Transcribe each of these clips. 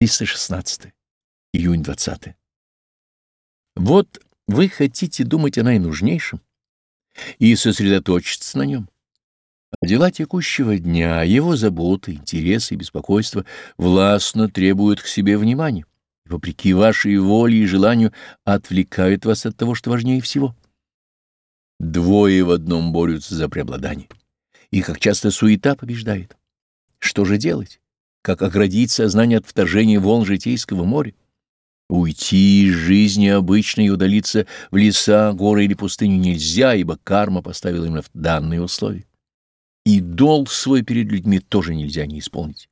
316. Июнь 20. Вот вы хотите думать о наинужнейшем и сосредоточиться на нем. А дела текущего дня, его заботы, интересы и беспокойства властно требуют к себе внимания, и, вопреки вашей воле и желанию, отвлекают вас от того, что важнее всего. Двое в одном борются за преобладание, и как часто суета побеждает. Что же делать? Как оградить сознание от вторжения волн житейского моря? Уйти из жизни обычной и удалиться в леса, горы или пустыню нельзя, ибо карма поставила именно в данные условия. И долг свой перед людьми тоже нельзя не исполнить.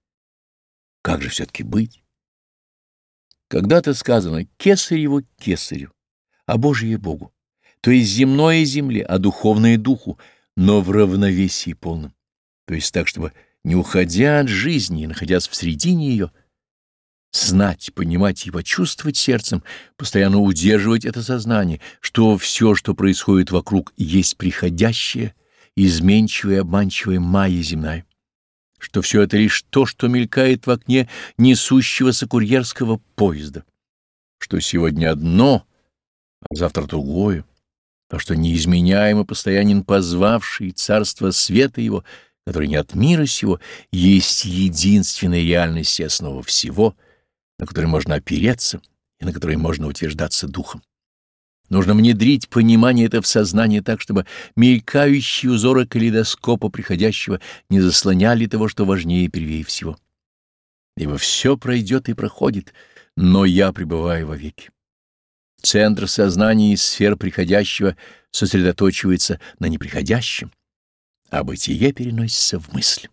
Как же все-таки быть? Когда-то сказано «кесареву кесарю», а Божие Богу, то есть земное земле, а духовное духу, но в равновесии полном, то есть так, чтобы не уходя от жизни и находясь в середине ее, знать, понимать и почувствовать сердцем, постоянно удерживать это сознание, что все, что происходит вокруг, есть приходящее, изменчивая и обманчивая майя земная, что все это лишь то, что мелькает в окне несущегося курьерского поезда, что сегодня одно, а завтра другое, то, что неизменяемо постоянен позвавший царство света его — который не от мира сего, есть единственная реальность и основа всего, на которой можно опереться и на которой можно утверждаться духом. Нужно внедрить понимание это в сознание так, чтобы мелькающие узоры калейдоскопа приходящего не заслоняли того, что важнее и первее всего. Ибо все пройдет и проходит, но я пребываю вовеки. Центр сознания и сфер приходящего сосредоточивается на неприходящем, а бытие переносится в мысль.